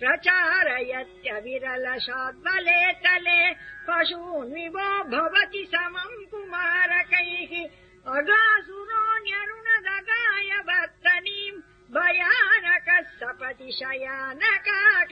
प्रचारयत्यविरलशाद्बले तले पशून्विवो भवति समम् कुमारकैः। अगासुरोऽन्यरुणदगाय वर्तनीम् भयानकः सपति सपदि शयानका